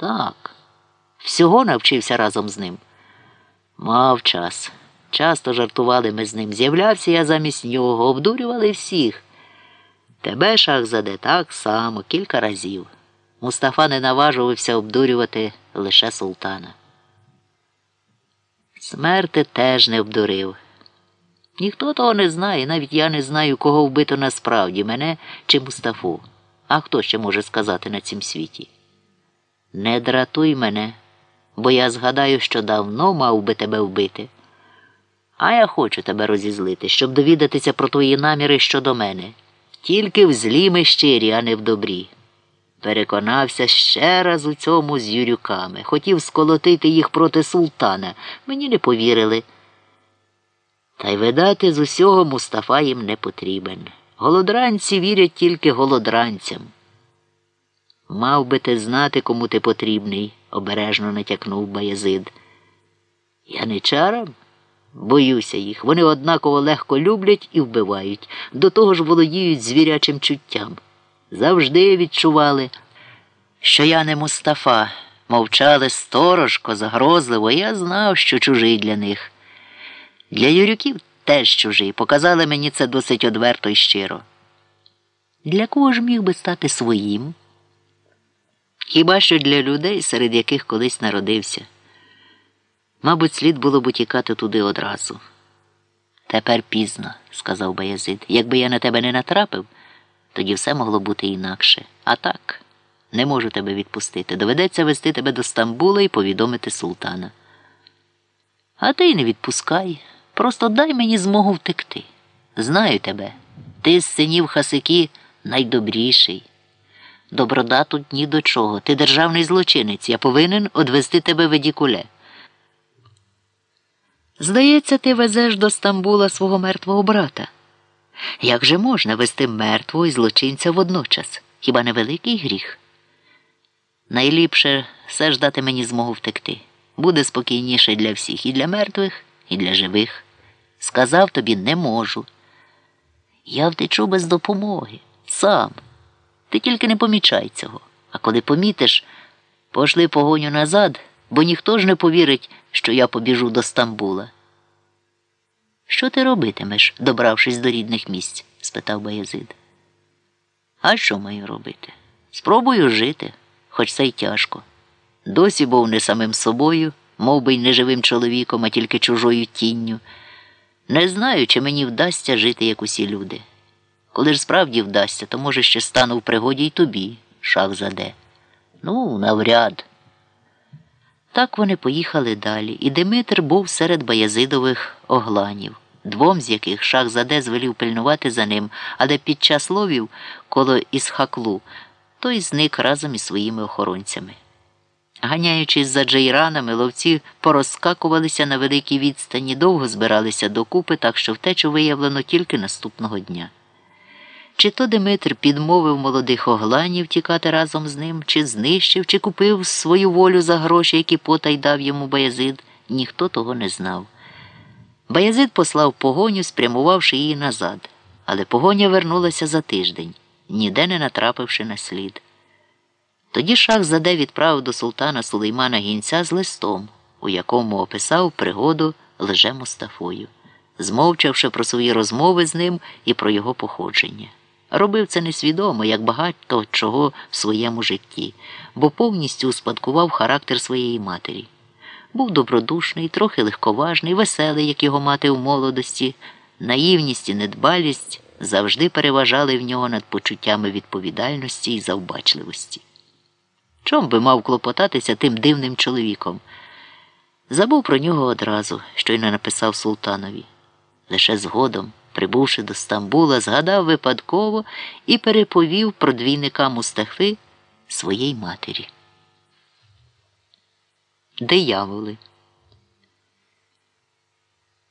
Так, всього навчився разом з ним. Мав час. Часто жартували ми з ним. З'являвся я замість нього, обдурювали всіх. Тебе шахзаде так само, кілька разів. Мустафа не наважувався обдурювати лише султана. Смерти теж не обдурив. Ніхто того не знає, навіть я не знаю, кого вбито насправді, мене чи Мустафу. А хто ще може сказати на цім світі? Не дратуй мене, бо я згадаю, що давно мав би тебе вбити. А я хочу тебе розізлити, щоб довідатися про твої наміри щодо мене. Тільки в злі ми щирі, а не в добрі. Переконався ще раз у цьому з юрюками. Хотів сколотити їх проти султана. Мені не повірили. Та й видати з усього Мустафа їм не потрібен. Голодранці вірять тільки голодранцям. Мав би ти знати, кому ти потрібний, обережно натякнув Баязид. Я не чарам? Боюся їх. Вони однаково легко люблять і вбивають, до того ж володіють звірячим чуттям. Завжди відчували, що я не Мустафа, мовчали сторожко, загрозливо, я знав, що чужий для них. Для Юрюків теж чужий, показали мені це досить одверто і щиро. Для кого ж міг би стати своїм? Хіба що для людей, серед яких колись народився. Мабуть, слід було б утікати туди одразу. Тепер пізно, сказав Баязид. Якби я на тебе не натрапив, тоді все могло бути інакше. А так, не можу тебе відпустити. Доведеться вести тебе до Стамбула і повідомити султана. А ти й не відпускай. Просто дай мені змогу втекти. Знаю тебе. Ти з синів Хасики найдобріший. Доброда тут ні до чого. Ти державний злочинець. Я повинен одвести тебе в Едікуле. Здається, ти везеш до Стамбула свого мертвого брата. Як же можна вести мертвого і злочинця водночас? Хіба не великий гріх? Найліпше все ж дати мені змогу втекти. Буде спокійніше для всіх, і для мертвих, і для живих. Сказав тобі не можу. Я втечу без допомоги. Сам. Ти тільки не помічай цього. А коли помітиш, пошли погоню назад, бо ніхто ж не повірить, що я побіжу до Стамбула. Що ти робитимеш, добравшись до рідних місць? спитав Баязид. А що маю робити? Спробую жити, хоч це й тяжко. Досі був не самим собою, мов би й не живим чоловіком, а тільки чужою тінню. Не знаю, чи мені вдасться жити, як усі люди. Коли ж справді вдасться, то може ще стану в пригоді й тобі, шах заде. Ну, навряд. Так вони поїхали далі, і Димитр був серед Баязидових огланів, двом з яких шах заде звелів пильнувати за ним, але під час ловів коло Ісхаклу той зник разом із своїми охоронцями. Ганяючись за джейранами, ловці порозскакувалися на великій відстані, довго збиралися докупи, так що втечу виявлено тільки наступного дня. Чи то Димитр підмовив молодих огланів тікати разом з ним, чи знищив, чи купив свою волю за гроші, які потай дав йому Баязид, ніхто того не знав. Баязид послав погоню, спрямувавши її назад, але погоня вернулася за тиждень, ніде не натрапивши на слід. Тоді шах заде відправив до султана Сулеймана гінця з листом, у якому описав пригоду лже Мустафою, змовчавши про свої розмови з ним і про його походження. Робив це несвідомо, як багато чого в своєму житті, бо повністю успадкував характер своєї матері. Був добродушний, трохи легковажний, веселий, як його мати у молодості, наївність і недбалість завжди переважали в нього над почуттями відповідальності і завбачливості. Чом би мав клопотатися тим дивним чоловіком? Забув про нього одразу, що й не написав султанові. Лише згодом, прибувши до Стамбула, згадав випадково і переповів про двійника Мустафи своїй матері. Дияволи.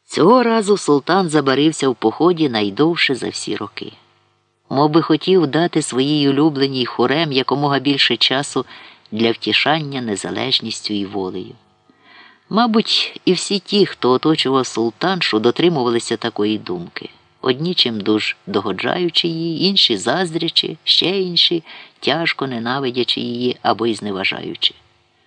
Цього разу султан забарився в поході найдовше за всі роки. Мов би хотів дати своїй улюбленій хурем якомога більше часу для втішання незалежністю і волею. Мабуть, і всі ті, хто оточував султаншу, дотримувалися такої думки. Одні чимдуж догоджаючи її, інші заздрячи, ще інші, тяжко ненавидячи її або й зневажаючи.